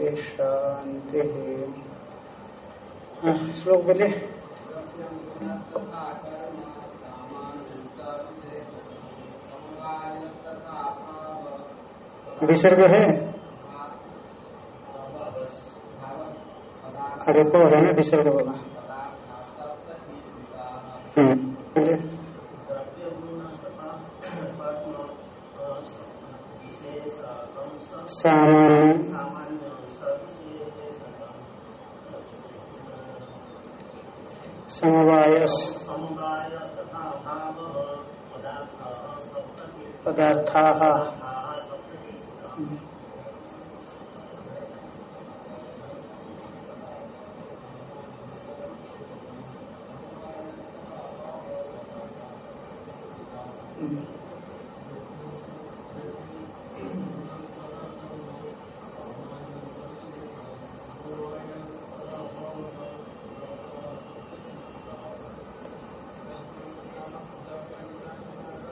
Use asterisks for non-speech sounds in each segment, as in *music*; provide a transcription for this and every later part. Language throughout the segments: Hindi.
शांति शांति हाँ, श्लोक बोले विसर्ग है? अरे को है ना विसर्ग होगा समवाय पदार्था।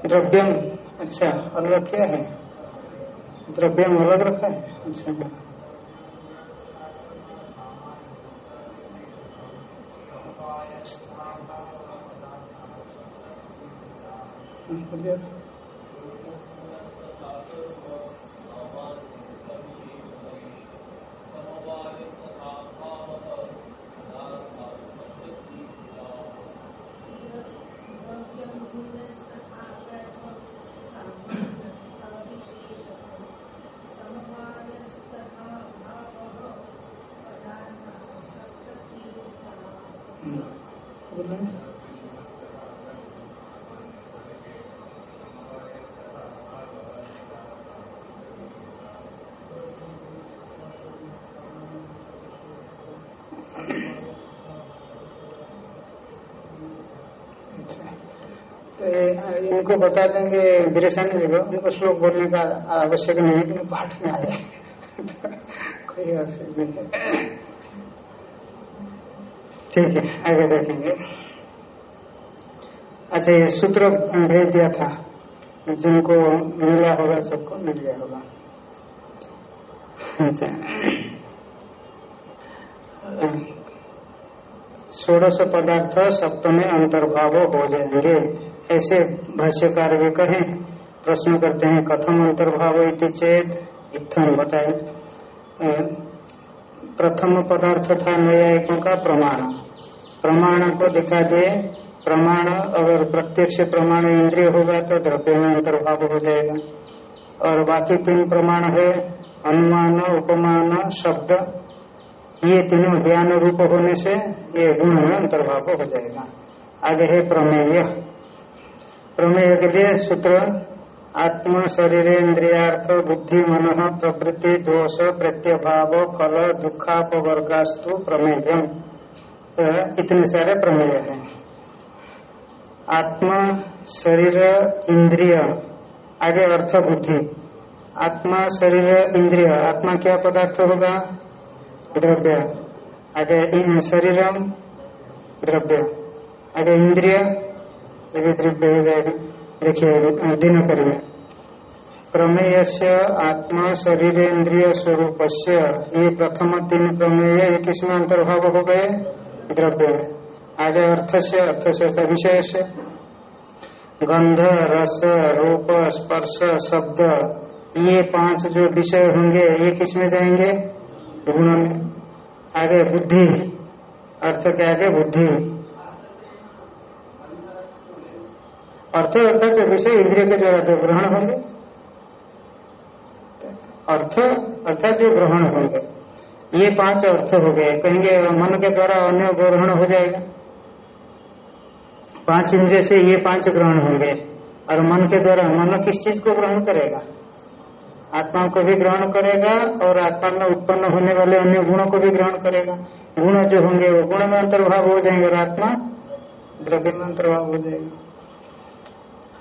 द्रव्यम अच्छा अलग रखे है? द्रव्यम अलग रखा है? अच्छा बोलिए। हम्म, बोलिए। अच्छा। तो इनको बता देंगे गिरीशानी जी को उनको श्लोक बोलने का आवश्यक नहीं है कि पाठ में आए। *laughs* कोई आवश्यक नहीं है। ठीक है, आगे देखेंगे। अच्छा ये सूत्र भेज दिया था। जिनको मिला होगा, सबको मिल गया होगा। अच्छा। षोड़श पदार्थ सप्तमे अंतर्भाव हो जाएँगे ऐसे भाष्यकार भी कहें, प्रश्न करते हैं, कथम अंतर्भाव चेत, इत्थम बताए प्रथम पदार्थ था न्यायिकों का प्रमाण। प्रमाण को दिखा दे, प्रमाण अगर प्रत्यक्ष प्रमाण इंद्रिय होगा तो द्रव्य में अंतर्भाव हो जाएगा। और बाकी तीन प्रमाण है, अनुमान, उपमान, शब्द, ये तीनों ज्ञान रूप होने से ये गुण में अंतर्भाव हो जाएगा। आगे है प्रमेय। प्रमेय के लिए सूत्र, आत्मा शरीर इंद्रियार्थ बुद्धि, मन, प्रवृत्ति, दोष, प्रत्यभाव, फल दुखापवर्गास्तु प्रमेयम। तो इतने सारे प्रमेय हैं। आत्मा, शरीर, इंद्रिय, आगे अर्थ, बुद्धि। आत्मा, शरीर, इंद्रिय, आत्मा क्या पदार्थ होगा? द्रव्य। आगे शरीरम, द्रव्य। आगे इंद्रिय भी द्रव्य जाएगा देखिए दिनकर में प्रमेय से आत्मा शरीर इंद्रिय स्वरूप से ये प्रथम तीन प्रमेय ये किसमें अंतर्भाव हो गए द्रव्य में आगे अर्थ से अर्थ से विषय से गंध रस रूप स्पर्श शब्द ये पाँच जो विषय होंगे ये किसमें जाएँगे गुण में आगे बुद्धि अर्थ के आगे बुद्धि अर्थ अर्थात जो विषय इंद्रिय के द्वारा ग्रहण होंगे। अर्थ अर्थात जो ग्रहण होंगे, ये पाँच अर्थ हो गए। कहेंगे, मन के द्वारा अन्य ग्रहण हो जाएगा। पाँच इंद्रिय से ये पाँच ग्रहण होंगे। और मन के द्वारा, मन किस चीज़ को ग्रहण करेगा? आत्मा को भी ग्रहण करेगा और आत्मा में उत्पन्न होने वाले अन्य गुणों को भी ग्रहण करेगा। गुण जो होंगे, वो गुण में अंतर्भाव हो जाएँगे और आत्मा द्रव्य में अंतर्भाव हो जाएगा।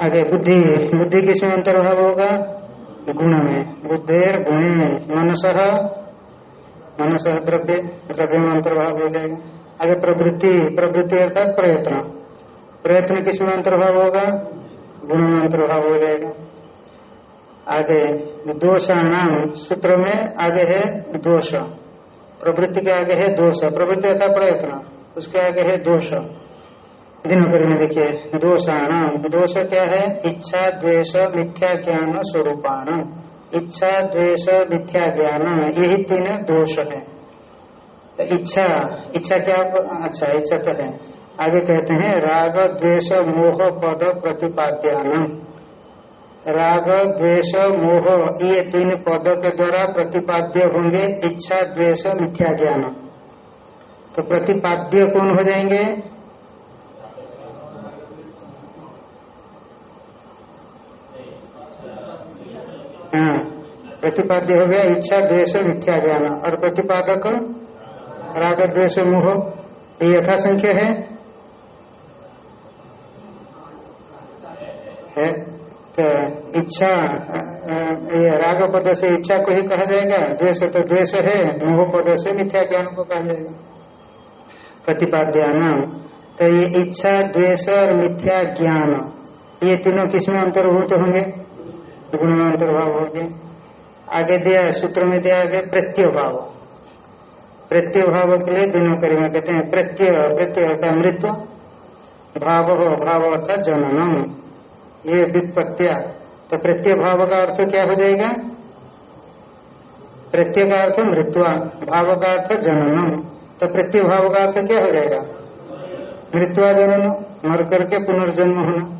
आगे बुद्धि बुद्धि किसमें अंतर्भाव होगा? गुण में। बुद्धेर गुणे, मनस मनस द्रव्य द्रव्य में अंतर्भाव हो जाएगा। आगे प्रवृत्ति प्रवृत्ति अर्थात प्रयत्न। प्रयत्न किसमें अंतर्भाव होगा? गुण में अंतर्भाव हो जाएगा। आगे, दोषाणाम, सूत्र में आगे है दोष। प्रवृत्ति के आगे है दोष। प्रवृत्ति अर्थात प्रयत्न। उसके आगे है दोष। दिनकर में देखिए दोषाणाम दोष क्या है? इच्छा, द्वेष, मिथ्या ज्ञान, स्वरूपाण। इच्छा, द्वेष, मिथ्या ज्ञान, यही तीन दोष है। तो इच्छा इच्छा क्या अच्छा इच्छा तो है। आगे कहते हैं, राग, द्वेष, मोह, पद, प्रतिपाद्यान। राग, द्वेष, मोह, ये तीन पदों के द्वारा प्रतिपाद्य होंगे, इच्छा, द्वेष, मिथ्या ज्ञान। तो प्रतिपाद्य कौन हो जाएँगे? प्रतिपाद्य हो गया, इच्छा, द्वेष, मिथ्या ज्ञान। और प्रतिपादक? राग, द्वेष, मोह। ये यथा संख्या है? है? तो इच्छा ये राग पद से इच्छा को ही कहा जाएगा। द्वेष तो द्वेष है, मोह पद से मिथ्या ज्ञान को कहा जाएगा। प्रतिपाद्यान। तो ये इच्छा, द्वेष और मिथ्या ज्ञान, ये तीनों किसमें अंतर्भूत होंगे? गुण में अंतर्भाव होंगे आगे दिया सूत्र में दिया प्रत्यय भाव प्रत्यय भाव के लिए दिनों करीब कहते हैं, प्रत्यय प्रत्यय अर्थात मृत्यु। भाव हो, भाव अर्थात जननम। ये व्युत्पत्तिया। तो प्रत्यय भाव का अर्थ क्या हो जाएगा? प्रत्यय का अर्थ मृत्यु भाव का अर्थ जननम। तो प्रत्यय भाव का अर्थ क्या हो जाएगा? मृत्यु जनन मर करके पुनर्जन्म होना।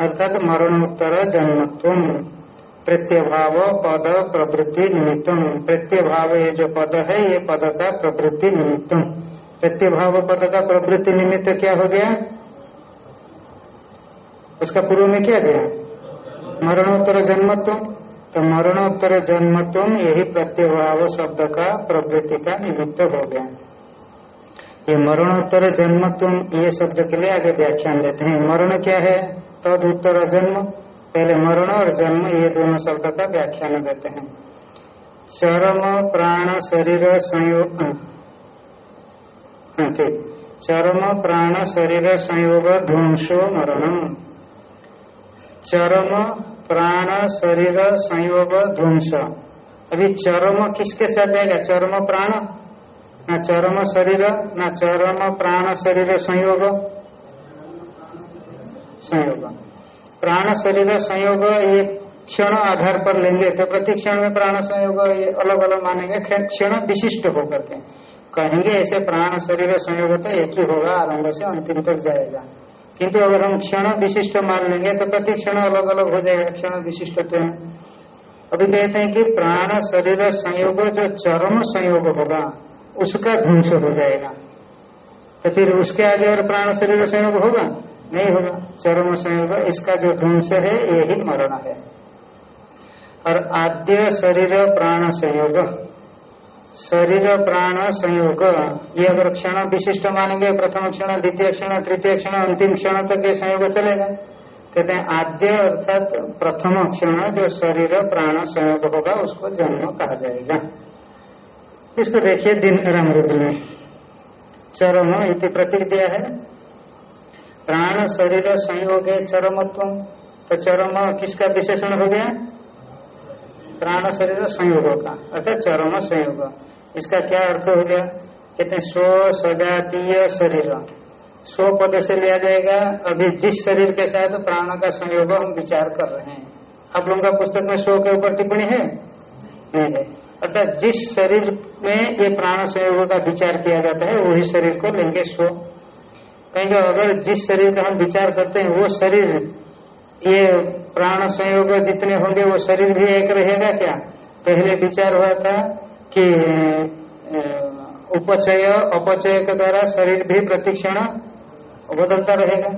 अर्थात मरणोत्तर जन्मत्व प्रत्यय भाव पद प्रवृत्ति निमित्तम। प्रत्यय भाव ये जो पद है, ये पद का प्रवृत्ति निमित्तम। प्रत्यय भाव पद का प्रवृत्ति निमित्त क्या हो गया? उसका पूर्व में क्या गया? मरणोत्तर जन्मत्व। तो मरणोत्तर जन्मत्व यही प्रत्यभाव शब्द का प्रवृत्ति का निमित्त हो गया। ये मरणोत्तर जन्मत्व, ये शब्द के लिए आगे व्याख्यान देते हैं। मरण क्या है? तद उत्तर जन्म। पहले मरण और जन्म, ये दोनों शब्द का व्याख्यान देते हैं। चरम प्राण शरीर संयोग ठीक। चरम प्राण शरीर संयोग ध्वंसो मरणम। चरम प्राण शरीर संयोग ध्वंस। अभी चरम किसके साथ आएगा? चरम प्राण? ना चरम शरीर, ना चरम प्राण शरीर संयोग? संयोग। प्राण शरीर संयोग ये क्षण आधार पर लेंगे तो प्रति क्षण में प्राण संयोग ये अलग अलग मानेंगे क्षण विशिष्ट होकर के। कहेंगे ऐसे प्राण शरीर संयोग तो एक ही होगा, आरंभ से अंतिम तक जाएगा। किंतु अगर हम क्षण विशिष्ट मान लेंगे तो प्रति क्षण अलग अलग हो जाएगा, क्षण विशिष्ट तो अभी कहते हैं कि प्राण शरीर संयोग, जो चरम संयोग होगा, उसका ध्वंस हो जाएगा। तो फिर उसके आगे और प्राण शरीर संयोग होगा? नहीं होगा। चरम संयोग इसका जो ध्वंस है यही मरण है। और आद्य शरीर प्राण संयोग। शरीर प्राण संयोग। ये अगर क्षण विशिष्ट मानेंगे, प्रथम क्षण, द्वितीय क्षण, तृतीय क्षण, अंतिम क्षण तक ये संयोग चलेगा। कहते हैं, आद्य अर्थात प्रथम क्षण जो शरीर प्राण संयोग होगा, उसको जन्म कहा जाएगा। इसको देखिए दिन रामरुद्र में चरम इति प्रतीक दिया है। प्राण, शरीर, संयोग चरमत्व तो चरम किसका विशेषण हो गया? प्राण, शरीर, संयोग का। अर्थात चरम संयोग। इसका क्या अर्थ हो गया? कहते हैं, स्व सजातीय शरीर। स्व पद से लिया जाएगा। अभी जिस शरीर के साथ प्राण का संयोग हम विचार कर रहे हैं। आप लोगों का पुस्तक में स्व के ऊपर टिप्पणी है? नहीं है। अर्थात जिस शरीर में ये प्राण संयोग का विचार किया जाता है, वही शरीर को लेंगे स्व। कहेंगे, अगर जिस शरीर का हम विचार करते हैं, वो शरीर, ये प्राण संयोग जितने होंगे, वो शरीर भी एक रहेगा क्या? पहले विचार हुआ था कि उपचय, अपचय के द्वारा शरीर भी प्रतिक्षण बदलता रहेगा।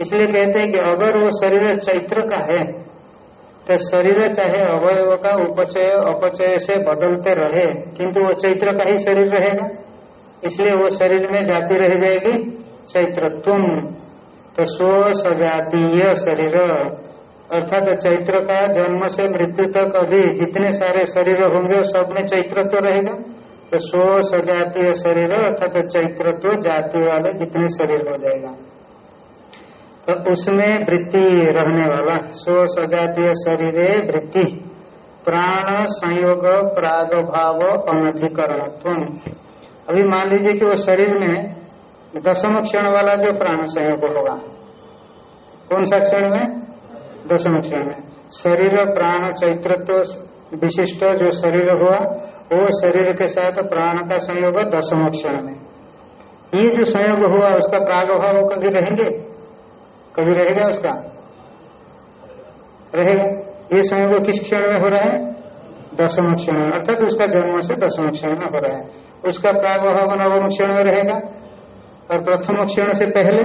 इसलिए कहते हैं कि अगर वो शरीर चैत्र का है तो शरीर चाहे अवयव का उपचय, अपचय से बदलते रहे, किंतु वो चैत्र का ही शरीर रहेगा। इसलिए वो शरीर में जाती रह जाएगी। चैत्रत्व तो स्व सजातीय शरीर। अर्थात चैत्र का जन्म से मृत्यु तक अभी जितने सारे शरीर होंगे सब में चैत्रत्व रहेगा। तो स्व सजातीय शरीर, अर्थात चैत्रत्व जाति वाले जितने शरीर हो जाएगा। तो उसमें वृत्ति रहने वाला, स्व सजातीय शरीर वृत्ति। प्राण संयोग प्राग भाव अनधिकरण अभी मान लीजिए कि वो शरीर में दसम क्षण वाला जो प्राण संयोग होगा, कौन सा क्षण में? दसम क्षण में। शरीर, प्राण, चैत्रत्व विशिष्ट जो शरीर हुआ, वो शरीर के साथ प्राण का संयोग दसम क्षण में। ये जो संयोग हुआ, उसका प्राग भाव कभी रहेंगे? कभी रहेगा उसका? रहेगा। ये संयोग किस क्षण में हो रहा है? दसम क्षण में। अर्थात उसका जन्म से दसम क्षण में हो रहा है। उसका प्रागभाव नवम क्षण में रहेगा। और प्रथम क्षण से पहले?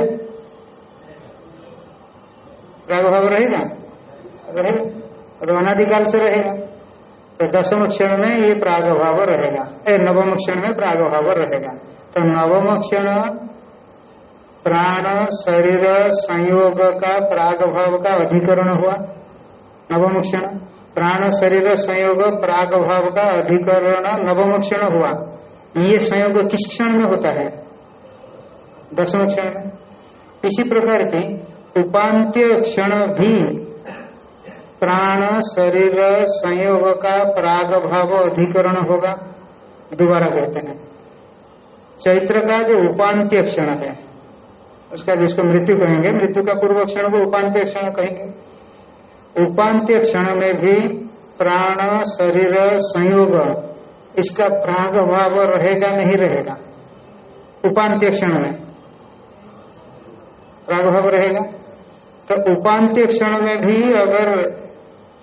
प्रागभाव रहेगा? रहेगा तो अनादिकाल से रहेगा। तो दसम क्षण में ये प्रागभाव रहेगा। ए, नवम क्षण में प्रागभाव रहेगा। तो नवम क्षण प्राण, शरीर, संयोग का प्राग भाव का अधिकरण हुआ। नवम क्षण। प्राण, शरीर, संयोग प्राग भाव का अधिकरण नवम क्षण हुआ। ये संयोग किस क्षण में होता है? दसवें क्षण इसी प्रकार की उपांत्य क्षण भी प्राण, शरीर, संयोग का प्राग भाव अधिकरण होगा, दोबारा कहते हैं। चैत्र का जो उपांत्य क्षण है, उसका जिसको मृत्यु कहेंगे, मृत्यु का पूर्व क्षण को उपांत्य क्षण कहेंगे। उपांत्य क्षण में भी प्राण, शरीर, संयोग, इसका प्राग भाव रहेगा नहीं रहेगा? उपांत्य क्षण में। प्राग भाव रहेगा। तो उपांत्य क्षण में भी अगर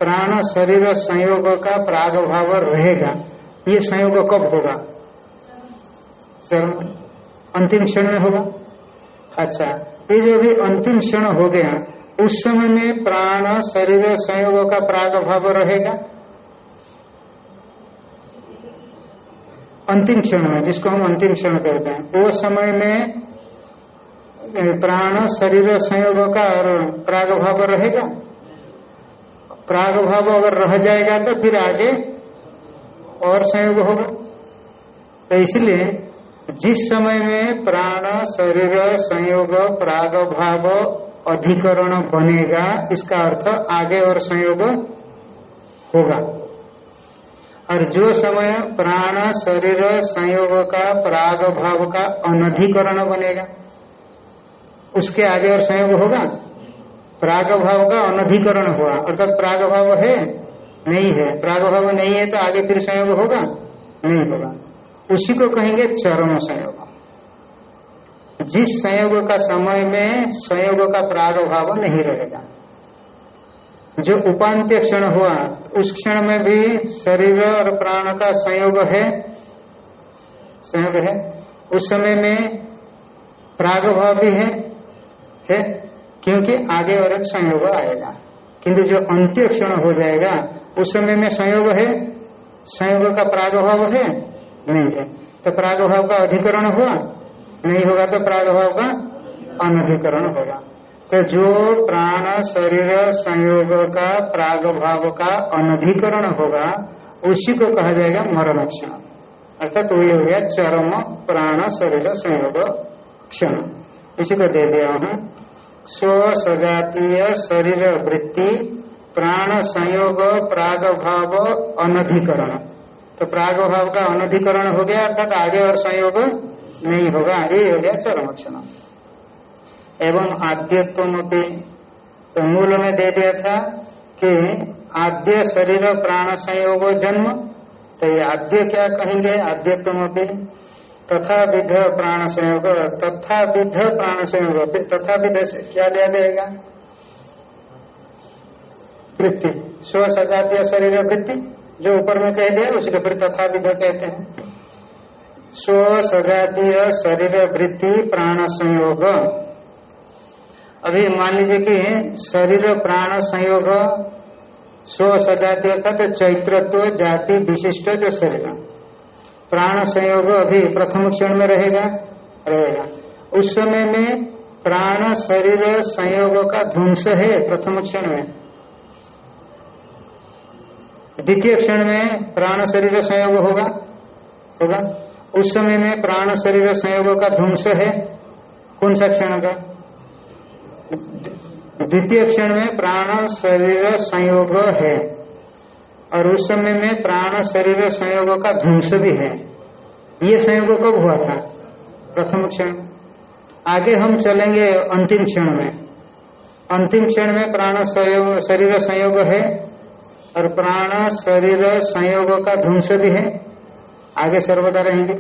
प्राण शरीर संयोग का प्राग भाव रहेगा, ये संयोग कब होगा? अंतिम क्षण में होगा। अच्छा ये जो भी अंतिम क्षण हो गया, उस समय में प्राण शरीर संयोग का प्राग भाव रहेगा? अंतिम क्षण में, जिसको हम अंतिम क्षण कहते हैं, वो समय में प्राण शरीर संयोग का और प्राग भाव रहेगा। प्राग भाव अगर रह जाएगा तो फिर आगे और संयोग होगा। तो इसलिए जिस समय में प्राण शरीर संयोग प्राग भाव अधिकरण बनेगा, इसका अर्थ आगे और संयोग होगा। और जो समय प्राण शरीर संयोग का प्राग भाव का अनधिकरण बनेगा उसके आगे और संयोग होगा। प्राग भाव का अनधिकरण हुआ। अर्थात प्राग भाव है, नहीं है। प्राग भाव नहीं है तो आगे फिर संयोग होगा? नहीं होगा। उसी को कहेंगे चरम संयोग। जिस संयोग का समय में संयोग का प्राग भाव नहीं रहेगा। जो उपांत्य क्षण हुआ, उस क्षण में भी शरीर और प्राण का संयोग है। संयोग है। उस समय में प्राग भाव भी है। है? क्योंकि आगे और एक संयोग आएगा। किंतु जो अंत्य क्षण हो जाएगा, उस समय में संयोग है? संयोग का प्रागभाव है? नहीं है। तो प्रागभाव का अधिकरण हुआ? नहीं होगा तो प्रागभाव का अनधिकरण होगा। तो जो प्राण, शरीर, संयोग का प्रागभाव का अनधिकरण होगा, उसी को कहा जाएगा मरण क्षण। अर्थात वही हो गया चरम प्राण, शरीर, संयोग क्षण। इसी को दे दिया हूँ। स्व सजातीय शरीर वृत्ति, प्राण संयोग प्राग भाव अनधिकरण। तो प्राग भाव का अनधिकरण हो गया, अर्थात आगे और संयोग नहीं होगा ये हो गया चरम क्षण एवं आद्यत्व तो मूल में दे दिया था कि आद्य शरीर, प्राण संयोग, जन्म। तो ये आद्य क्या कहेंगे? आद्यत्व तथा विध प्राण संयोग, तथा विध प्राण संयोग, तथा विध से क्या लिया जाएगा? वृत्ति। स्व सजातीय शरीर वृत्ति, जो ऊपर में कह दिया, उसी को फिर तथा विध कहते हैं। स्व सजातीय शरीर, वृत्ति, प्राण संयोग। अभी मान लीजिए कि शरीर, प्राण संयोग, स्व सजातीय था तो चैत्रत्व, जाति विशिष्ट जो शरीर। प्राण संयोग अभी प्रथम क्षण में रहेगा रहेगा। उस समय में प्राण शरीर संयोग का ध्वंस है प्रथम क्षण में। द्वितीय क्षण में प्राण शरीर संयोग होगा होगा। उस समय में प्राण शरीर संयोग का ध्वंस है, कौन सा क्षण का? द्वितीय क्षण में प्राण शरीर संयोग है। और उस समय में प्राण, शरीर संयोग का ध्वंस भी है। ये संयोग कब हुआ था, प्रथम क्षण। आगे हम चलेंगे अंतिम क्षण में। अंतिम क्षण में प्राण शरीर, संयोग है और प्राण, शरीर, संयोग का ध्वंस भी है। आगे सर्वदा रहेंगे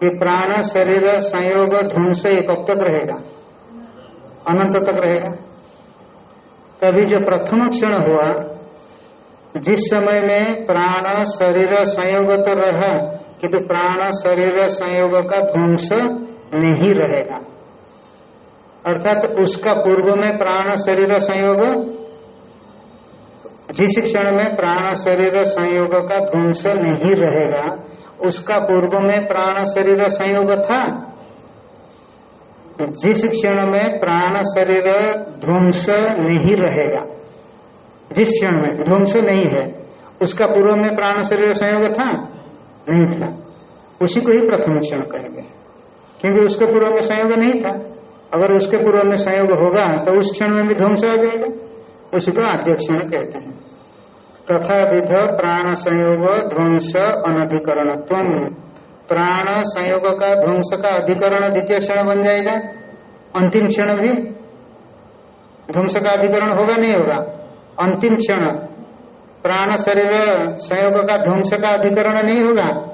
कि प्राण, शरीर, संयोग, ध्वंस ये कब तक रहेगा, अनंत तक रहेगा। तभी जो प्रथम क्षण हुआ जिस समय में प्राण शरीर संयोग तो रहा, किंतु तो प्राण शरीर संयोग का ध्वंस नहीं रहेगा। अर्थात तो उसका पूर्व में प्राण शरीर संयोग, जिस क्षण में प्राण शरीर संयोग का ध्वंस नहीं रहेगा, उसका पूर्व में प्राण शरीर संयोग था। जिस क्षण में प्राण शरीर ध्वंस नहीं रहेगा। जिस क्षण में ध्वंस नहीं है, उसका पूर्व में प्राण शरीर संयोग था? नहीं था। उसी को ही प्रथम क्षण कहेंगे क्योंकि उसके पूर्व में संयोग नहीं था। अगर उसके पूर्व में संयोग होगा तो उस क्षण में भी ध्वंस आ जाएगा। उसी को आद्य क्षण कहते हैं। तथा विध प्राण संयोग ध्वंस अनधिकरण प्राण संयोग का ध्वंस का अधिकरण द्वितीय क्षण बन जाएगा। अंतिम क्षण भी ध्वंस का अधिकरण होगा, नहीं होगा। अंतिम क्षण। प्राण शरीर संयोग का ध्वंस का अधिकरण नहीं होगा।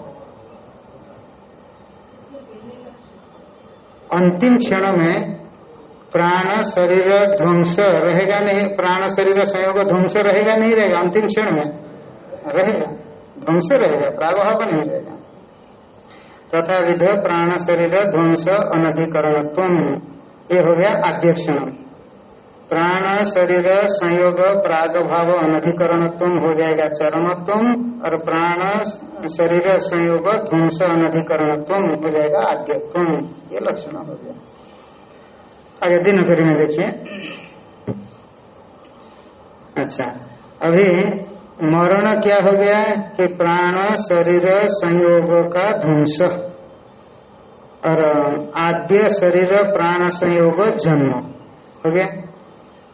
अंतिम क्षण में प्राण शरीर ध्वंस रहेगा नहीं, प्राण शरीर संयोग ध्वंस रहेगा नहीं रहेगा, अंतिम क्षण में। रहेगा, ध्वंस रहेगा प्रागभाव नहीं रहेगा। तथा विध प्राण शरीर ध्वंस अनधिकरण ये हो गया आद्य क्षण। प्राण, शरीर, संयोग प्राग भाव अनधिकरण हो जाएगा चरमत्व और प्राण, शरीर, संयोग, ध्वंस अनधिकरण हो जाएगा आद्यत्व। ये लक्षण हो गया। आगे दिन फिर में देखिए। अच्छा अभी मरण क्या हो गया कि प्राण, शरीर, संयोग का ध्वंस। और आद्य शरीर, प्राण, संयोग, जन्म। हो गया?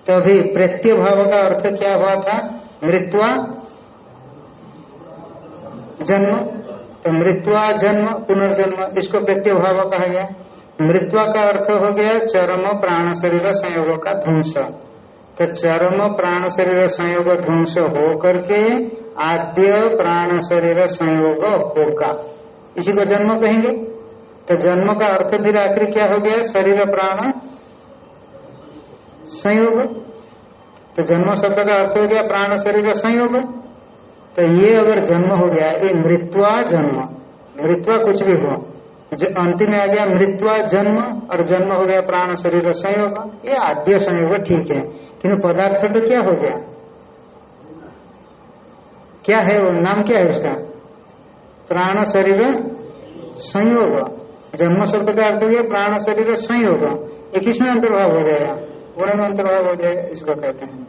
तो अभी प्रत्य भाव का अर्थ क्या हुआ था? मृत्वा जन्म। तो मृत्वा जन्म, पुनर्जन्म, इसको प्रत्यय भाव कहा गया। मृत्वा का अर्थ हो गया चरम प्राण शरीर संयोग का ध्वंस। तो चरम प्राण शरीर संयोग ध्वंस हो करके आद्य प्राण शरीर संयोग होगा। इसी को जन्म कहेंगे। तो जन्म का अर्थ फिर आखिर क्या हो गया? शरीर प्राण संयोग। तो जन्म शब्द का अर्थ हो गया प्राण शरीर का संयोग। तो ये अगर जन्म हो गया, ये मृत्वा जन्म। मृत्वा कुछ भी हो। अंतिम में आ गया मृत्वा जन्म, और जन्म हो गया प्राण शरीर संयोग। ये आद्य संयोग ठीक है। किन्तु पदार्थ तो क्या हो गया? क्या है वो? नाम क्या है उसका? प्राण शरीर संयोग। जन्म शब्द का अर्थ हो गया प्राण शरीर संयोग। ये किसमें अंतर्भाव हो जाएगा में अंतर्भाव हो जाएगा इसको कहते हैं।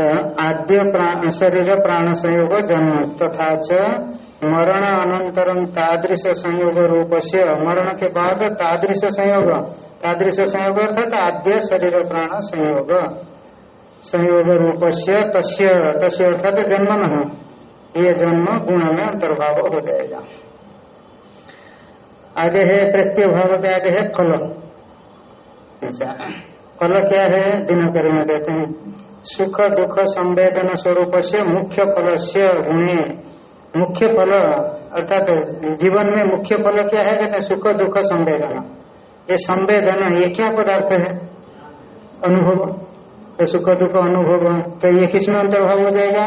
तो आद्य शरीर प्राण संयोग जन्म तथा च मरण अनंतरम तादृश संयोग रूप से मरण के बाद तादृश संयोग। तादृश संयोग अर्थात आद्य शरीर प्राण संयोग। संयोग रूप से तस्य। तस्य अर्थात जन्म न ये जन्म गुण में अंतर्भाव हो जाएगा। आगे है प्रत्यय भाव के आगे है फल। फल क्या है? दिनकर में देते हैं। सुख, दुख, संवेदन स्वरूप से मुख्य फल से गुणे मुख्य फल, अर्थात जीवन में मुख्य फल क्या है? कहते हैं सुख, दुख, संवेदन। ये संवेदन, ये क्या पदार्थ है? अनुभव। तो सुख, दुख, अनुभव तो ये किसमें अंतर्भाव हो जाएगा?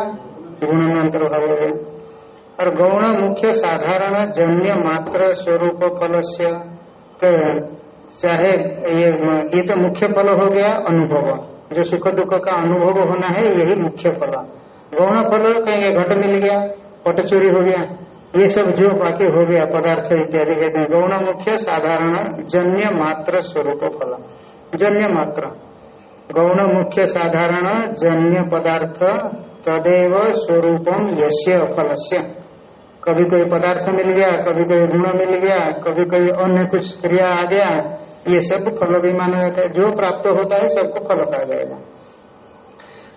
गुण में अंतर्भाव हो जाएगा। और गौण मुख्य साधारण जन्य मात्र स्वरूप फल से तो चाहे ये ये तो मुख्य फल हो गया अनुभव। जो सुख दुख का अनुभव होना है, यही मुख्य फल। गौण फल कहेंगे घट मिल गया, पट चोरी हो गया, ये सब जो बाकी हो गया, पदार्थ इत्यादि कहते हैं। गौण मुख्य साधारण जन्य मात्र स्वरूप फल। जन्य मात्र। गौण मुख्य साधारण जन्य पदार्थ तदेव स्वरूपम यश्य फलस्य। कभी कोई पदार्थ मिल गया, कभी कोई गुण मिल गया, कभी कोई अन्य कुछ क्रिया आ गया, ये सब फल भी माना जाता है। जो प्राप्त होता है, सबको फल कहा जाएगा।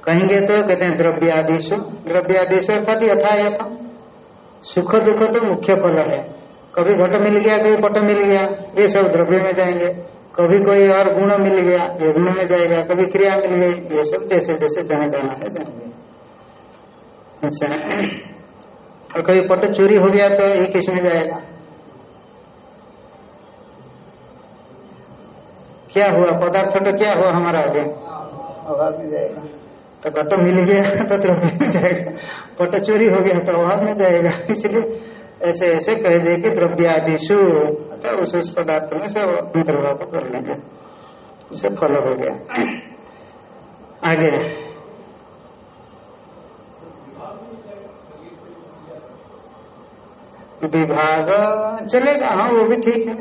कहेंगे तो कहते हैं द्रव्यादिश। द्रव्यादिश अर्थात यथा यथा सुख दुख तो मुख्य फल है। कभी घट मिल गया, कभी पट मिल गया, ये सब द्रव्य में जाएँगे। कभी कोई और गुण मिल गया, ये गुण में जाएगा। कभी क्रिया मिल गई, ये सब जैसे जैसे जहाँ जाना है जाएँगे। अच्छा। और कभी पट चोरी हो गया तो ये किसमें जाएगा क्या हुआ? पदार्थ तो क्या हुआ हमारा आगे? अभाव में जाएगा। तो घट मिल गया *laughs* तो द्रव्य में जाएगा। पट चोरी हो गया तो अभाव में जाएगा। *laughs* इसलिए ऐसे ऐसे कह दे कि द्रव्यादिशु तो उस उस पदार्थ में सब अंतर्भाव को कर लेंगे। उसे फल हो गया। *clears throat* आगे। विभाग। चलेगा हाँ वो भी ठीक है।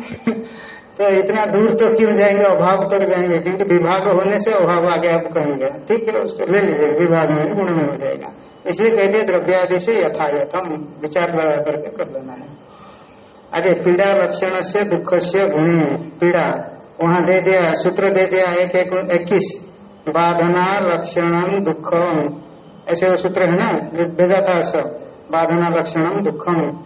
तो इतना दूर तो क्यों जाएँगे? अभाव तक जाएँगे, क्योंकि विभाग होने से अभाव आगे आप कहेंगे। ठीक है, उसको ले लीजिए, विभाग में गुण में हो जाएगा। इसलिए कहते हैं द्रव्यादि से यथायथम, विचार लगा करके कर लेना है। अरे, पीड़ा लक्षण से दुख से गुणी, पीड़ा। वहाँ दे दिया, सूत्र दे दिया, एक एक, इक्कीस। बाधना लक्षण दुख। ऐसे वो सूत्र है ना, भेजा था सब। बाधना लक्षण दुखम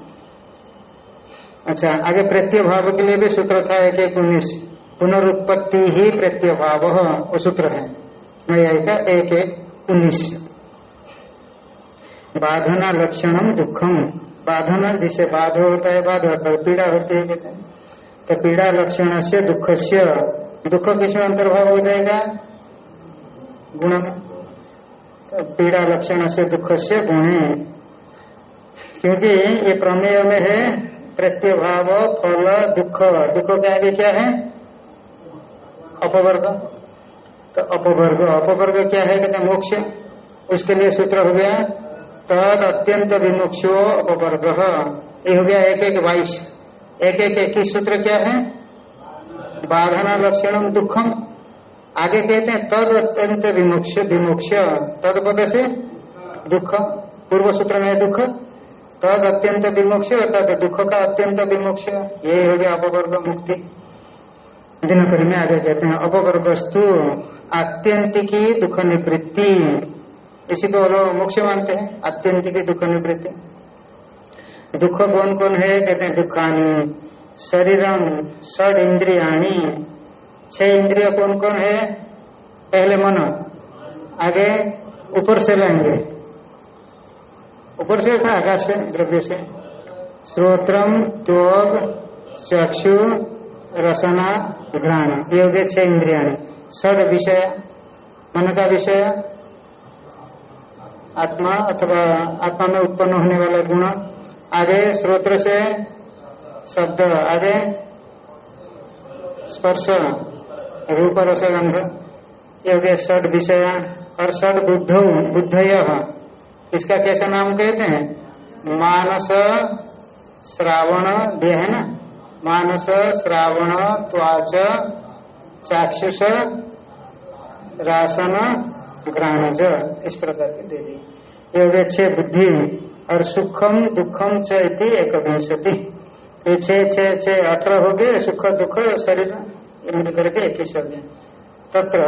अच्छा आगे प्रत्यय भाव के लिए भी सूत्र था एक एक उन्नीस। पुनरुत्पत्ति ही प्रत्यय भाव वो सूत्र है। एक एक उन्नीस। बाधना लक्षणम दुखम। बाधना जिसे बाध होता है, बाध होता है पीड़ा होती है कहते तो पीड़ा लक्षण से दुख से दुख किसमें अंतर्भाव हो जाएगा? गुण में। तो पीड़ा लक्षण से दुख से गुणे क्योंकि ये प्रमेय में है प्रत्यय भाव फल, दुख। दुख के आगे क्या है? अपवर्ग। तो अपवर्ग। अपवर्ग क्या है? कहते मोक्ष। उसके लिए सूत्र हो गया, तद अत्यंत विमोक्षो अपवर्ग। ये हो गया एक एक बाईस एक एक इक्कीस सूत्र क्या है? बाधना लक्षण दुखम। आगे कहते हैं, तद अत्यंत विमोक्ष विमोक्ष। तद पद से? दुख। पूर्व सूत्र में दुख। तद अत्यंत विमोक्ष अर्थात दुख का अत्यंत विमोक्ष। ये हो गया अपवर्ग मुक्ति। दिनकर में आगे कहते हैं अपवर्गस्तु आत्यंतिकी दुख निवृत्ति इसी को लोग मोक्ष मानते हैं, आत्यंतिकी दुख निवृत्ति दुख कौन कौन है? कहते हैं, दुखानी, शरीरम, षड इंद्रियाणी। छह इंद्रिय कौन कौन है? पहले मन, आगे, ऊपर से लेंगे ऊपर से था आकाश से, द्रव्य से। श्रोत्रम, त्वग, चक्षु, रसना, घ्राण, ये हो गए छह इंद्रिया षड विषय, मन का विषय, आत्मा अथवा आत्मा में उत्पन्न होने वाला गुण। आगे श्रोत्र से शब्द, आगे स्पर्श, रूप रस गंध ये हो षड विषय और षड बुद्ध बुद्ध इसका कैसा नाम कहते हैं? मानस श्रावण, देह है ना? मानस श्रावण, त्वाच, चाक्षुष, रासन, ग्राणज, इस प्रकार के दे दी ये छह बुद्धि और सुखम दुखम ची एक विंशति ये छह छह छह अठारह हो गए, सुख, दुख, शरीर मिल करके एक ही शब्द तत्र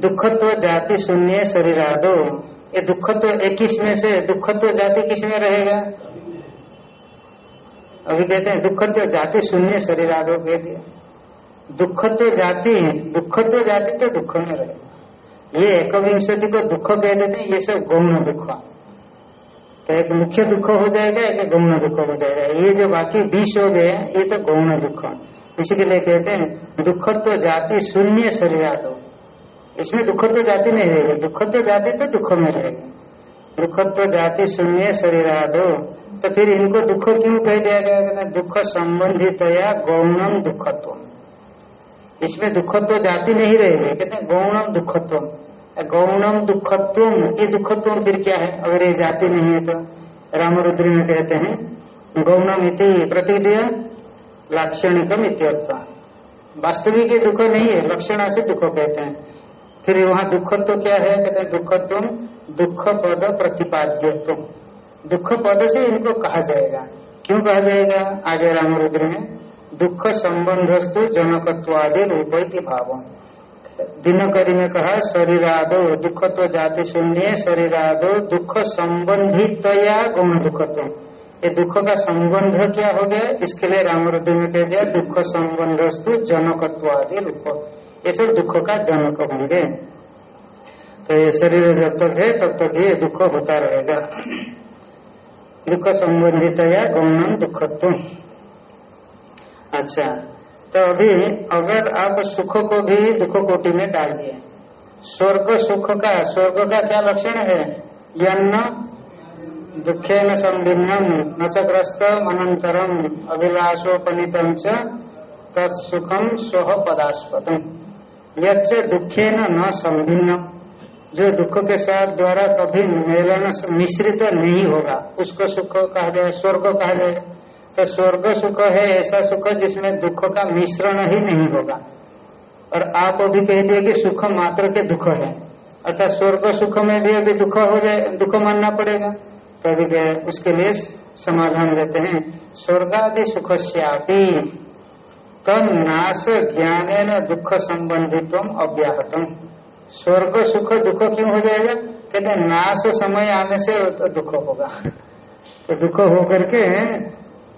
दुखत्व जाति शून्य शरीर आदो ये दुख तो इक्कीस में से, दुख तो जाति किसमें रहेगा? अभी कहते हैं, दुख तो जाति शून्य शरीर आदो कह दिया। दुख तो जाति दुख तो जाति तो दुख में रहेगा। ये एक विंशति को दुख कह देते हैं, ये सब गौण दुख। तो एक मुख्य दुख हो जाएगा, एक गौण दुख हो जाएगा। ये जो बाकी बीस हो गए ये तो गौण दुख। इसी के लिए कहते हैं, दुख तो जाति शून्य शरीर आदो इसमें दुखत्व जाति नहीं रहेगी दुखत्व जाति तो दुख में रहेगी दुखत्व जाति शून्य शरीर आदो तो फिर इनको दुख क्यों कह दिया कहते दुख संबंधित या गौणम दुखत्व इसमें दुखत्व जाति नहीं रहेगी। कहते गौणम दुखत्व गौणम दुखत्व ये दुखत्व फिर क्या है? अगर ये जाति नहीं है तो रामरुद्री में कहते हैं गौणम इति प्रतिक्रिया लाक्षणिकम इत्यर्थ। वास्तविक दुख नहीं है, लक्षणा से दुख कहते हैं। फिर वहाँ दुखत्व क्या है? कहते हैं दुखत्व दुख पद प्रतिपाद्यत्व दुख पद से इनको कहा जाएगा। क्यों कहा जाएगा? आगे रामरुद्र में दुख संबंधस्तु जनकत्वादि रूपी भाव दिनकरी ने कहा, शरीरादो दुखत्व जाति शून्य, शरीरादो दुख संबंधितया गौण दुखत्व ये दुख का संबंध क्या हो गया? इसके लिए रामरुद्र में कह दिया, दुख संबंधस्तु जनकत्वादि रूप। ये सब दुख का जनक होंगे। तो ये शरीर जब तक है, तब तक ये दुख होता रहेगा। दुख संबंधित या गौणम दुखत्व। अच्छा तो अभी अगर आप सुख को भी दुख कोटि में डाल दिए स्वर्ग सुख का, स्वर्ग का क्या लक्षण है? यन्न दुखे न संभिन्नम नचग्रस्त अनंतरम अभिलाषोपनीतम च तत्सुखम स्व पदास्पदम यच्च दुखे न संभिन्न। जो दुख के साथ द्वारा कभी मेलन मिश्रित नहीं होगा, उसको सुख कहा जाए, स्वर्ग कहा जाए। तो स्वर्ग सुख है ऐसा सुख जिसमें दुख का मिश्रण ही नहीं होगा। और आप अभी कह दिए कि सुख मात्र के दुख है। अर्थात स्वर्ग सुख में भी अभी दुख हो जाए, दुख मानना पड़ेगा। तो अभी उसके लिए समाधान देते हैं। स्वर्ग आदि सुख श्यापी तन नाश ज्ञान न दुख संबंधित अव्याहतम। स्वर्ग सुख दुख क्यों हो जाएगा? कहते नाश समय आने से तो दुख होगा। तो दुख हो करके,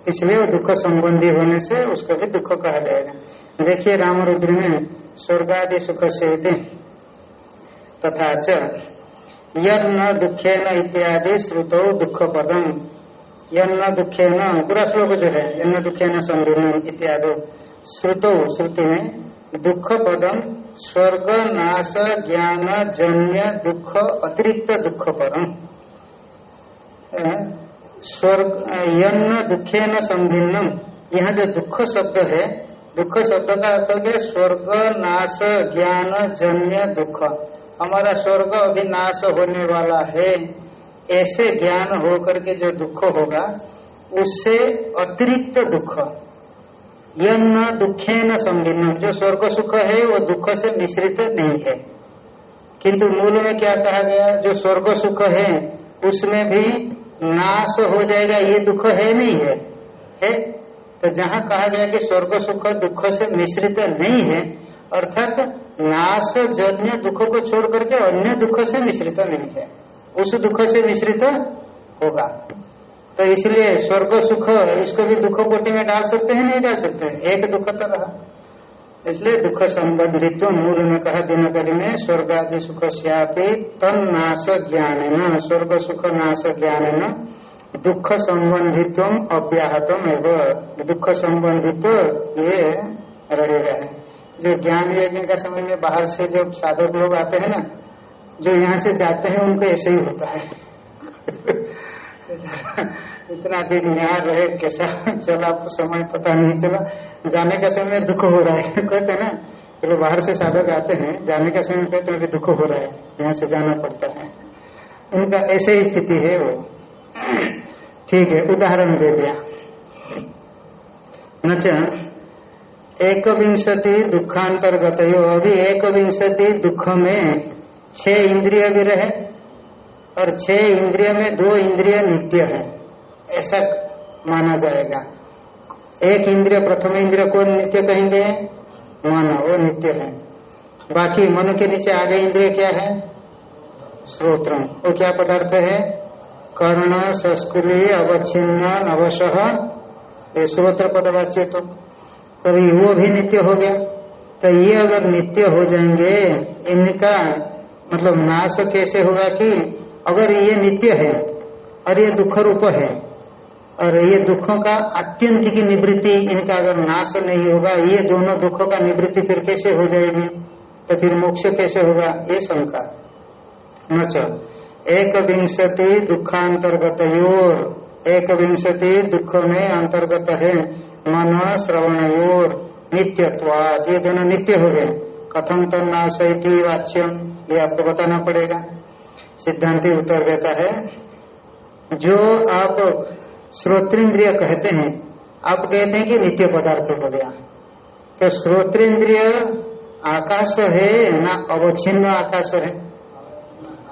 इसलिए दुख संबंधी होने से उसको भी दुख कहा जाएगा। देखिए रामरुद्र में स्वर्ग आदि सुख से तथा च न दुखे न इत्यादि श्रुतो दुख पदम न दुखे न पूरा श्लोक जो है, यन्न दुखे न संभिन्न इत्यादि। श्रुतो श्रुति में दुख पदम स्वर्ग नाश ज्ञान जन्य दुख, अतिरिक्त दुख परम स्वर्ग यन्न दुखे न संभिन्नम यहाँ जो दुख शब्द है, दुख शब्द का अर्थ है स्वर्ग नाश ज्ञान जन्य दुख। हमारा स्वर्ग अभी नाश होने वाला है। ऐसे ज्ञान होकर के जो दुख होगा, उससे अतिरिक्त दुख। यह न दुखे न संभिन्न जो स्वर्ग सुख है, वो दुख से मिश्रित नहीं है। किंतु मूल में क्या कहा गया? जो स्वर्ग सुख है, उसमें भी नाश हो जाएगा, ये दुख है नहीं है। है? तो जहाँ कहा गया कि स्वर्ग सुख दुख से मिश्रित नहीं है, अर्थात नाश जन्य दुख को छोड़ करके अन्य दुख से मिश्रित नहीं है। उस दुख से मिश्रित होगा। तो इसलिए स्वर्ग सुख, इसको भी दुख कोटि में डाल सकते हैं, नहीं डाल सकते हैं? एक दुख तो रहा। इसलिए दुख संबंधित मूल में कहा, दिनकरी में स्वर्ग आदि सुख श्यापी तन नाश ज्ञान न स्वर्ग सुख नाश ज्ञान न दुख संबंधित्व अव्याहतम एवं। दुख संबंधित ये रहेगा जो ज्ञान यज्ञ का समय में बाहर से जो साधक लोग आते हैं ना, जो यहाँ से जाते हैं, उनको ऐसे ही होता है। *laughs* *laughs* इतना दिन यहाँ रहे, कैसा *laughs* चला समय पता नहीं चला। जाने का समय दुख हो रहा है। *laughs* कहते ना, चलो बाहर से साधक आते हैं, जाने का समय कहते हैं दुख हो रहा है, यहाँ से जाना पड़ता है। उनका ऐसे ही स्थिति है वो। *clears throat* ठीक है, उदाहरण दे दिया। नचा एक विंशति दुखांतर्गत अभी एक विंशति दुख में छह इंद्रिय भी रहे। और छह इंद्रिय में दो इंद्रिय नित्य है। ऐसा माना जाएगा। एक इंद्रिय प्रथम इंद्रिय को नित्य कहेंगे, मन वो नित्य है। बाकी मन के नीचे आगे इंद्रिय क्या है? श्रोत्र वो क्या पदार्थ है? कर्ण संस्कृति अवच्छिन्न, नवश। ये श्रोत्र पदवाच्य तो तभी वो भी नित्य हो गया। तो ये अगर नित्य हो जाएँगे, इनका मतलब नाश कैसे होगा कि अगर ये नित्य है, और ये दुख रूप है, और ये दुखों का अत्यंत की निवृत्ति, इनका अगर नाश नहीं होगा, ये दोनों दुखों का निवृत्ति फिर कैसे हो जाएगी? तो फिर मोक्ष कैसे होगा? ये शंका। न एक विंशति दुखांतर्गत योर। एक विंशति दुख में अंतर्गत है। मन श्रवण योर। नित्यत्वाद ये दोनों नित्य हो गए। कथम तो नाशयती वाच्यम? ये आपको बताना पड़ेगा। सिद्धांति उत्तर देता है, जो आप श्रोतेन्द्रिय कहते हैं, आप कहते हैं कि नित्य पदार्थ हो गया। तो श्रोतेन्द्रिय आकाश है ना अवच्छिन्न आकाश है?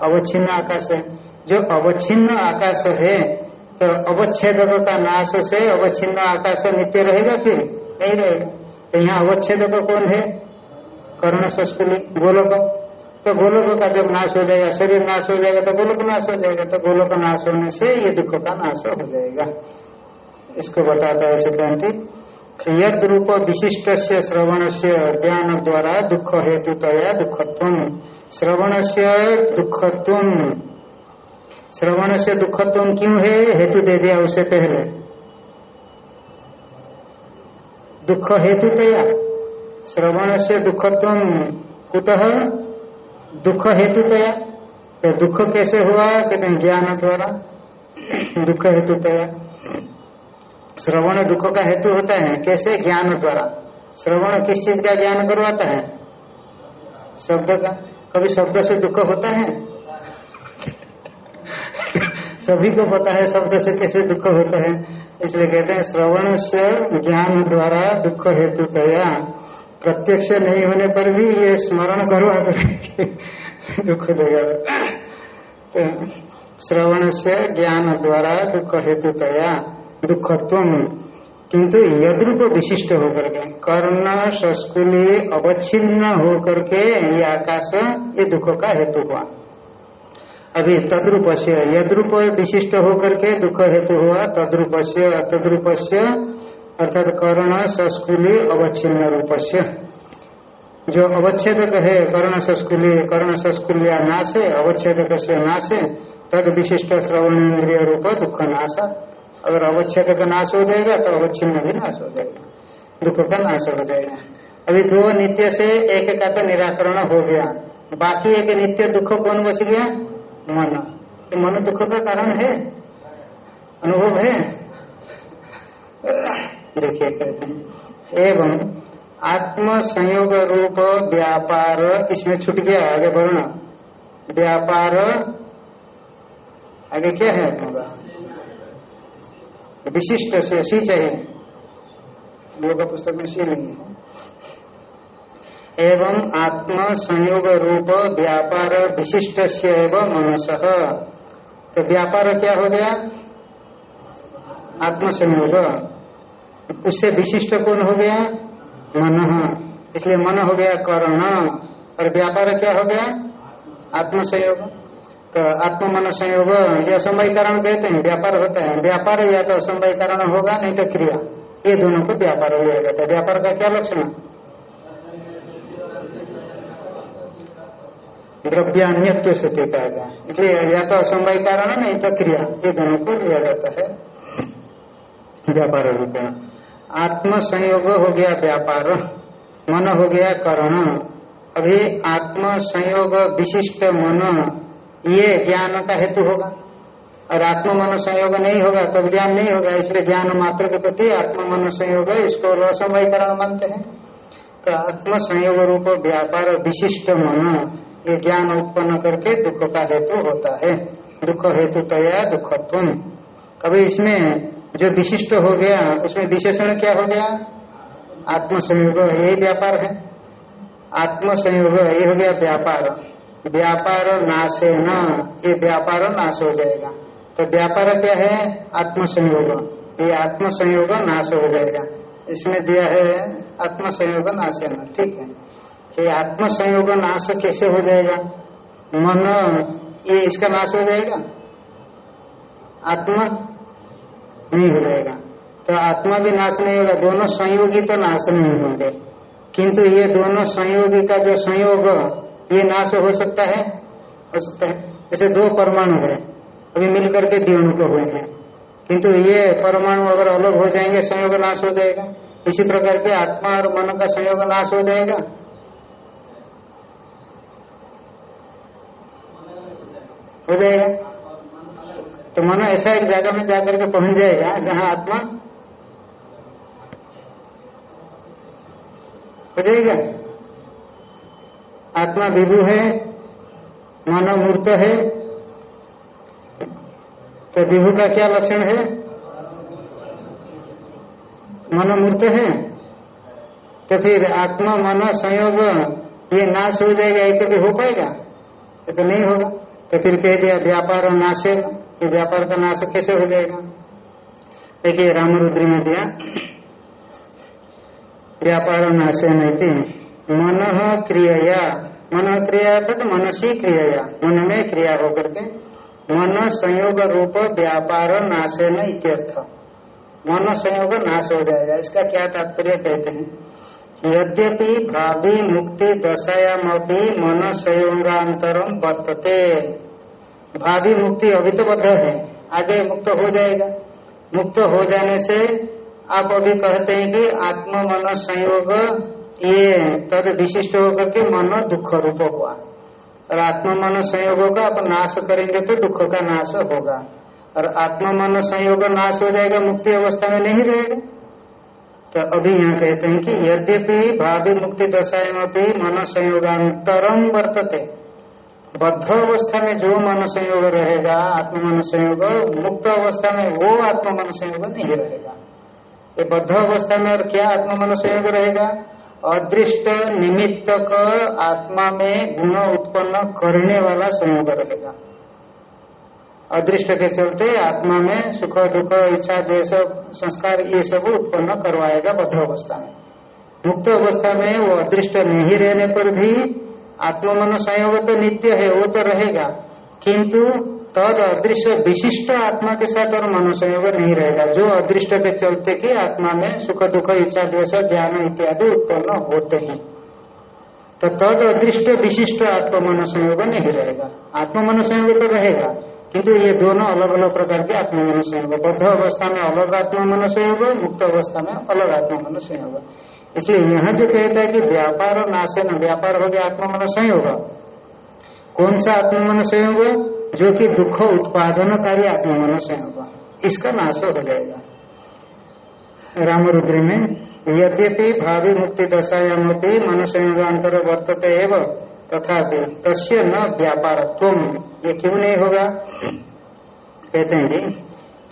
अवच्छिन्न आकाश है। जो अवच्छिन्न आकाश है तो अवच्छेदक का नाश से अवच्छिन्न आकाश नित्य रहेगा फिर? नहीं रहेगा। तो यहाँ अवच्छेदक कौन है? कर्ण संस्कुली गोलोक तो गोलोक का जब नाश हो जाएगा, शरीर नाश हो जाएगा तो गोलोक नाश हो जाएगा तो गोलोक नाश होने से ये दुख का नाश हो जाएगा। इसको बताता है सिद्धांति, यद रूप विशिष्ट से श्रवण से ज्ञान द्वारा दुख हेतुतया दुखत्व श्रवण से दुखत्व श्रवण से दुखत्व क्यों है? हेतु दे दिया उसे पहले। दुख हेतु तया श्रवण से दुखत्व कुतः? दुख हेतुतया तो दुख कैसे हुआ? कहते हैं ज्ञान द्वारा। दुख हेतु हेतुतया श्रवण दुख का हेतु होता है। कैसे? ज्ञान द्वारा। श्रवण किस चीज़ का ज्ञान करवाता है? शब्द का। कभी शब्द से दुख होता है? सभी को पता है शब्द से कैसे दुख होता है। इसलिए कहते हैं, श्रवण से ज्ञान द्वारा दुख हेतु तया। प्रत्यक्ष नहीं होने पर भी ये स्मरण कर दुख देगा। तो श्रवण से ज्ञान द्वारा दुख हेतु तया दुखत्व, किंतु यद्रूप विशिष्ट होकर के, कर्ण सस्कुली अवच्छिन्न होकर के ये आकाश, ये दुख का हेतु हुआ। अभी तद्रूप से यद्रूप विशिष्ट होकर के दुख हेतु हुआ तद्रूप से तद्रूप से अर्थात कर्ण संस्कुली अवच्छिन्न रूप से जो अवच्छेदक है, कर्ण संस्कुली, कर्ण संस्कुलिया नाश है अवच्छेदक से नाश तद विशिष्ट श्रवण इंद्रिय रूप दुख नाश अगर अवच्छेद का नाश हो जाएगा तो अवच्छिन्न भी नाश हो जाएगा। दुख का नाश हो जाएगा। अभी दो नित्य से एक का तो निराकरण हो गया। बाकी एक नित्य दुख कौन बच गया? मन। तो मन दुख का कारण है? अनुभव है? देखिए कहते हैं एवं आत्म संयोग रूप व्यापार, इसमें छूट गया आगे बढ़ना। व्यापार, आगे क्या है विशिष्ट से सी चाहिए। योग पुस्तक में सी नहीं है। एवं आत्म संयोग रूप व्यापार, विशिष्ट से एवं मनस। तो व्यापार क्या हो गया? आत्म संयोग उससे विशिष्ट कौन हो गया? मन। इसलिए मन हो गया कर्ण। और व्यापार क्या हो गया? आत्म संयोग तो आत्म मन संयोग ये असंभव कारण कहते हैं, व्यापार होता है। व्यापार या तो असंभव कारण होगा, नहीं तो क्रिया। ये दोनों को व्यापार हो जाता है व्यापार का क्या लक्षण? द्रव्यान्यत्व से गया इसलिए या तो असंभव कारण नहीं तो क्रिया। ये दोनों को लिया जाता है। व्यापार रूपेण। आत्म संयोग हो गया व्यापार, मन हो गया करण। अभी आत्म संयोग विशिष्ट मन, ये ज्ञान का हेतु होगा। और आत्म मन संयोग नहीं होगा तब ज्ञान नहीं होगा, इसलिए ज्ञान मात्र के प्रति आत्म मन संयोग इसको असमय कारण मानते हैं। तो आत्म संयोग रूप व्यापार, विशिष्ट मन, ये ज्ञान उत्पन्न करके दुख का हेतु होता है। दुख हेतु तया दुखत्व। अभी इसमें जो विशिष्ट हो गया, उसमें विशेषण क्या हो गया? आत्म संयोग यही व्यापार है। आत्म संयोग ये हो गया व्यापार। व्यापार नाश है न, ये व्यापार नाश हो जाएगा। तो व्यापार क्या है? आत्मसंयोग। ये आत्म संयोग नाश हो जाएगा। इसमें दिया है आत्मसंयोग नाश है न, ठीक है। ये आत्म संयोग नाश कैसे हो जाएगा? मन, ये इसका नाश हो जाएगा? आत्मा नहीं हो जाएगा। तो आत्मा भी नाश नहीं होगा, दोनों संयोगी तो नाश नहीं होंगे। किंतु ये दोनों संयोगी का जो संयोग ये नाश हो सकता है? हो सकता है। जैसे दो परमाणु है, अभी मिलकर के को हुए हैं। किंतु ये परमाणु अगर अलग हो जाएँगे, संयोग नाश हो जाएगा। इसी प्रकार के आत्मा और मन का संयोग नाश हो जाएगा। हो जाएगा? तो मन ऐसा एक जगह में जाकर के पहुँच जाएगा जहाँ आत्मा हो जाएगा। आत्मा विभु है मन मूर्त है तो विभु का क्या लक्षण है? मन मूर्त है। तो फिर आत्मा मन संयोग, ये नाश हो जाएगा ये कभी हो पाएगा, ये तो नहीं होगा। तो फिर कह दिया, व्यापार और नाश कि व्यापार का नाश कैसे हो जाएगा? देखिए, रामरुद्री में दिया व्यापार नाश नहीं मन क्रिया मन क्रिया अर्थात मनसी क्रिया मन में क्रिया होकर के, मन संयोग रूप व्यापार नाशन इत्यर्थ। मन संयोग नाश हो जाएगा। इसका क्या तात्पर्य कहते हैं? यद्यपि भावी मुक्ति दशायाम मन संयोगांतरम वर्तते। भावी मुक्ति अभी तो बद्ध है। आगे मुक्त हो जाएगा। मुक्त हो जाने से आप अभी कहते हैं कि आत्म मन संयोग ये तद विशिष्ट होकर के मन दुख रूप हुआ। और आत्म मन संयोग का आप नाश करेंगे तो दुख का नाश होगा। और आत्म मन संयोग नाश हो जाएगा, मुक्ति अवस्था में नहीं रहेगा। तो अभी यहाँ कहते हैं कि यद्यपि भावी मुक्ति दशाएँ मन संयोगांतरम वर्तते। बद्ध अवस्था में जो मन संयोग रहेगा आत्म मन संयोग मुक्त अवस्था में वो आत्म मन संयोग नहीं रहेगा। ये बद्ध अवस्था में और क्या आत्म मन संयोग रहेगा? अदृष्ट निमित्त आत्मा में गुण उत्पन्न करने वाला संयोग रहेगा। अदृष्ट के चलते आत्मा में सुख, दुख, इच्छा, द्वेष, संस्कार, ये सब उत्पन्न करवाएगा बद्ध अवस्था में। मुक्त अवस्था में वो अदृष्ट नहीं रहने पर भी आत्म मन संयोग तो नित्य है, वो तो रहेगा। किंतु तद अदृश्य विशिष्ट आत्मा के साथ और मन संयोग नहीं रहेगा। जो अदृष्ट के चलते कि आत्मा में सुख, दुख, इच्छा, द्वेष, ज्ञान इत्यादि उत्पन्न होते हैं। तो तद अदृष्ट विशिष्ट आत्म मन संयोग नहीं रहेगा। आत्म मन संयोग तो रहेगा, किंतु ये दोनों अलग अलग प्रकार के आत्म मन संयोग बद्ध अवस्था में अलग आत्म मन संयोग मुक्त अवस्था में अलग आत्म मन संयोग इसलिए यहाँ जो कहता है कि व्यापार और नाशन व्यापार हो गया आत्मन संयोग कौन सा आत्मन संयोग जो कि दुख, उत्पादन उत्पादनकारी आत्मन संयोग इसका नाश हो जाएगा। रामरुद्री में, यद्यपि भावी मुक्ति दशायामपि मन संयोगांतर वर्तते एवं तथा तस्य न व्यापार ये क्यों नहीं होगा? कहते हैं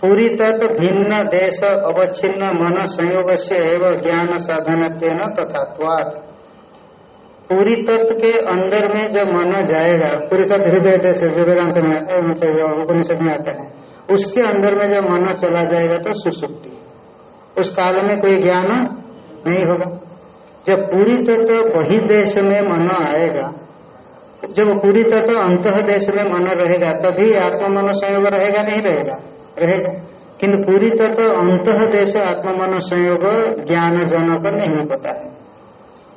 पूरी तत्व भिन्न देश अवच्छिन्न मन संयोग से एवं ज्ञान साधन तथा पूरी तत्व के अंदर में जब मन जाएगा, पूरी तत्व हृदय देश जो वेदांत में मतलब उपनिषद में आता है, उसके अंदर में जब मन चला जाएगा तो सुसुप्ति। उस काल में कोई ज्ञान नहीं होगा। जब पूरी तत्व वही देश में मन आएगा, जब पूरी तत्व अंत देश में मन रहेगा, तभी आत्म मन संयोग रहेगा, नहीं रहेगा। रहेगा किंतु पूरी तत्व अंत देश आत्म मन संयोग ज्ञान जनक नहीं होता है।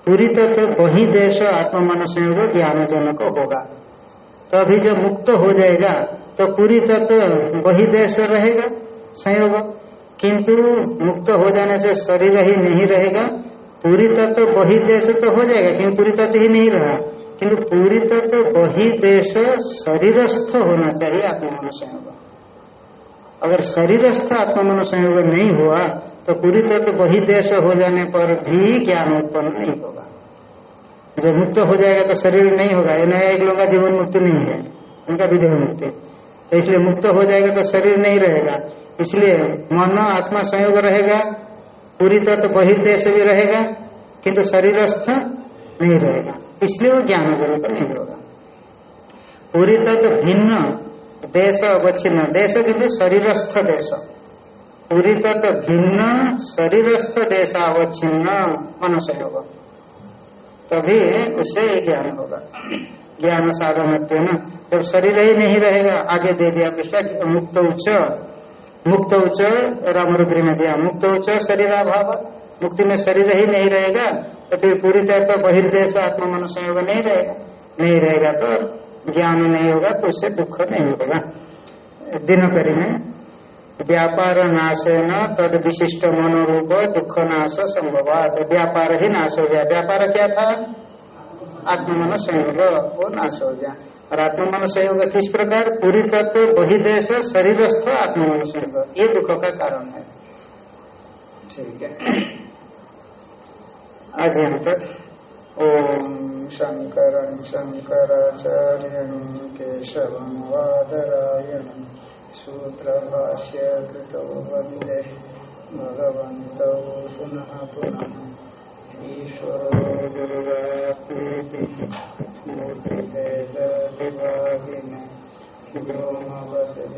पूरी तत्व वही देश आत्म मन संयोग ज्ञान जनक होगा। तो अभी जब मुक्त हो जाएगा तो पूरी तत्व वही देश रहेगा संयोग। किंतु मुक्त हो जाने से शरीर ही नहीं रहेगा। पूरी तत्व वही देश तो हो जाएगा क्योंकि पूरी तत्व ही नहीं रहा। किंतु पूरी तत्व वही देश शरीरस्थ होना चाहिए आत्मन संयोग अगर शरीरस्थ आत्मन संयोग नहीं हुआ तो पूरी तरह तो वही देश हो जाने पर भी ज्ञान उत्पन्न नहीं होगा। जब मुक्त हो जाएगा तो शरीर नहीं होगा। ये नया एक लोगों का जीवन मुक्ति नहीं है। उनका विदेह मुक्ति। तो इसलिए मुक्त हो जाएगा तो शरीर नहीं रहेगा। इसलिए मन आत्मा संयोग रहेगा। पूरी तरह तो वही देश भी रहेगा किंतु शरीरस्थ नहीं रहेगा। इसलिए वो ज्ञान ज़रूरत नहीं होगा। पूरी तत्व भिन्न देश अवच्छिन्न। देश किंतु शरीरस्थ देश। पूरी तत्व भिन्न, शरीरस्थ देश अवच्छिन्न मनुष्य होगा तभी उससे ज्ञान होगा। ज्ञान साधन न। जब शरीर ही नहीं रहेगा, आगे दे दिया पृष्ठ मुक्त उच्च। मुक्त उच्च रामरुद्री में दिया। मुक्त उच्च, शरीर अभाव। मुक्ति में शरीर ही नहीं रहेगा तो फिर पूरी तरह तो बहिर्देश आत्मा मनुष्य नहीं रहेगा। नहीं रहेगा तो ज्ञान नहीं होगा तो उससे दुख नहीं होगा। दिनकरी में, व्यापार नाश है न, तद विशिष्ट मनोरूप दुख नाश संभव व्यापार ही नाश हो गया। व्यापार क्या था? आत्मन संयोग वो नाश हो गया। और आत्मन संयोग किस प्रकार? पूरी तत्व वही देश शरीरस्थ आत्मन संयोग ये दुख का कारण है। ठीक है। आज यहाँ तक ओम शङ्करं शङ्कराचार्यं केशवं वादरायणं सूत्रभाष्य कृतौ वंदे भगवन्तौ पुनः पुनः। ईश्वरो गुरुरात्मेति मूर्तिभेदविभागिने व्योमवद्व्याप्तदेहाय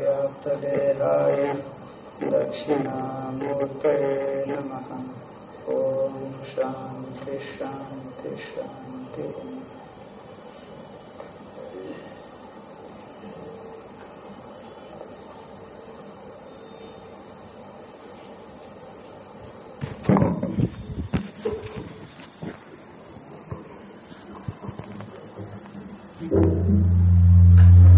नमः। ॐ शान्ति शान्ति। 对是啊，对。